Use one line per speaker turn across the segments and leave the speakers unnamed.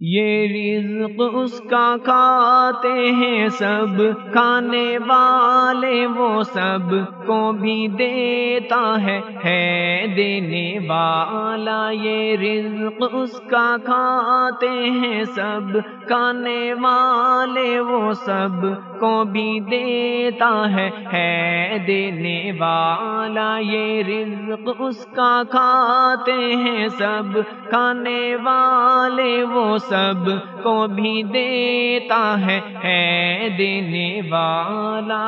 یہ رزق اس کا کھاتے ہیں، سب کھانے والے وہ سب کو بھی دیتا ہے ہے دینے والا یہ رزق اس کا کھاتے ہیں، سب کھانے والے وہ سب کو بھی دیتا ہے ہے دینے والا یہ رزق اس کا کھاتے ہیں سب، کھانے والے وہ سب کو بھی دیتا ہے ہے دینے والا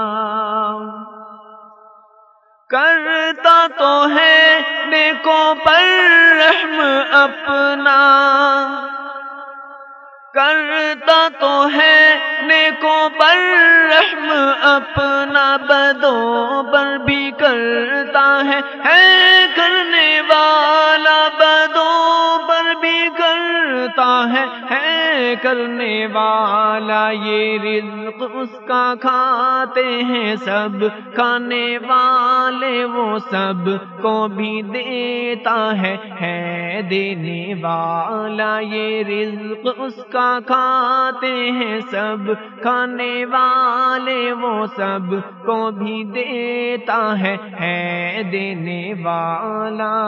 کرتا تو ہے نیکوں پر رحم اپنا، کرتا تو ہے کو پر رحم اپنا بدوں پر بھی کرتا ہے کرنے والا بدوں پر بھی کرتا ہے کرنے والا یہ رزق اس کا کھاتے ہیں سب، کھانے والے وہ سب کو بھی دیتا ہے ہے دینے والا یہ رزق اس کا کھاتے ہیں سب، کھانے والے وہ سب کو بھی دیتا ہے ہے دینے والا۔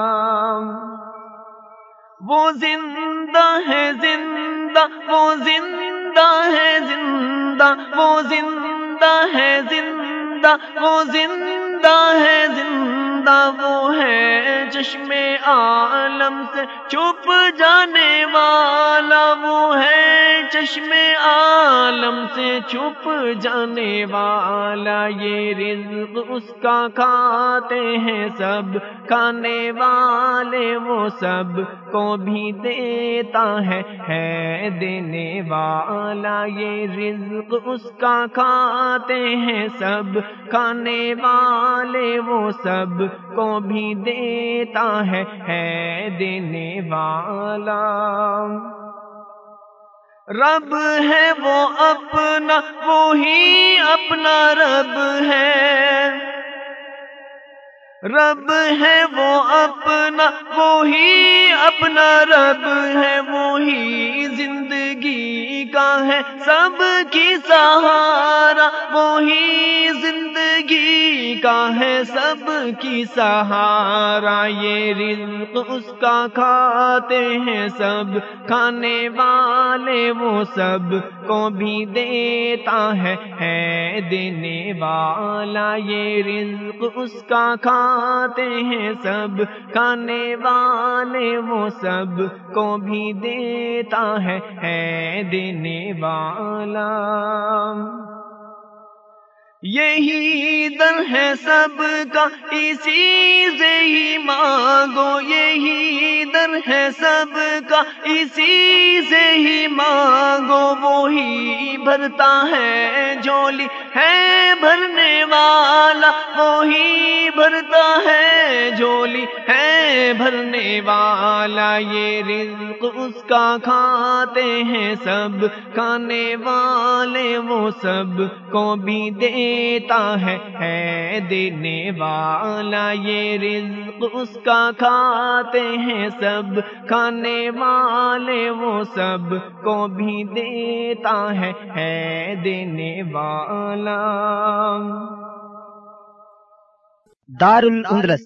وہ زندہ ہے، زندہ وہ زندہ ہے زندہ، وہ زندہ ہے زندہ، وہ زندہ ہے زندہ، وہ ہے چشم عالم سے چھپ جانے والا، وہ ہے چشم عالم سے چھپ جانے والا، یہ رزق اس کا کھاتے ہیں سب کھانے والے وہ سب کو بھی دیتا ہے ہے دینے والا یہ رزق اس کا کھاتے ہیں سب، کھانے والے وہ سب کو بھی دیتا ہے ہے دینے والا۔ رب ہے وہ اپنا، وہی اپنا رب ہے۔ رب ہے وہ اپنا، وہی اپنا رب ہے، وہی زندگی کا ہے، سب کی سہارا، وہی سب کی سہارا، یہ رزق اس کا کھاتے ہیں سب، کھانے والے وہ سب کو بھی دیتا ہے ہے دینے والا، یہ رزق اس کا کھاتے ہیں سب، کھانے والے وہ سب کو بھی دیتا ہے ہے دینے والا۔ یہی در ہے سب کا، اسی سے ہی مانگو، یہی در ہے سب کا، اسی سے ہی مانگو، وہی بھرتا ہے جولی ہے بھرنے والا، وہی بھرتا ہے جولی ہے بھرنے والا یہ رزق اس کا کھاتے ہیں سب، کھانے والے وہ سب کو بھی دیتا ہے ہے دینے والا یہ رزق اس کا کھاتے ہیں سب، کھانے والے وہ سب کو بھی دیتا ہے ہے دینے والا۔
دار الاندلس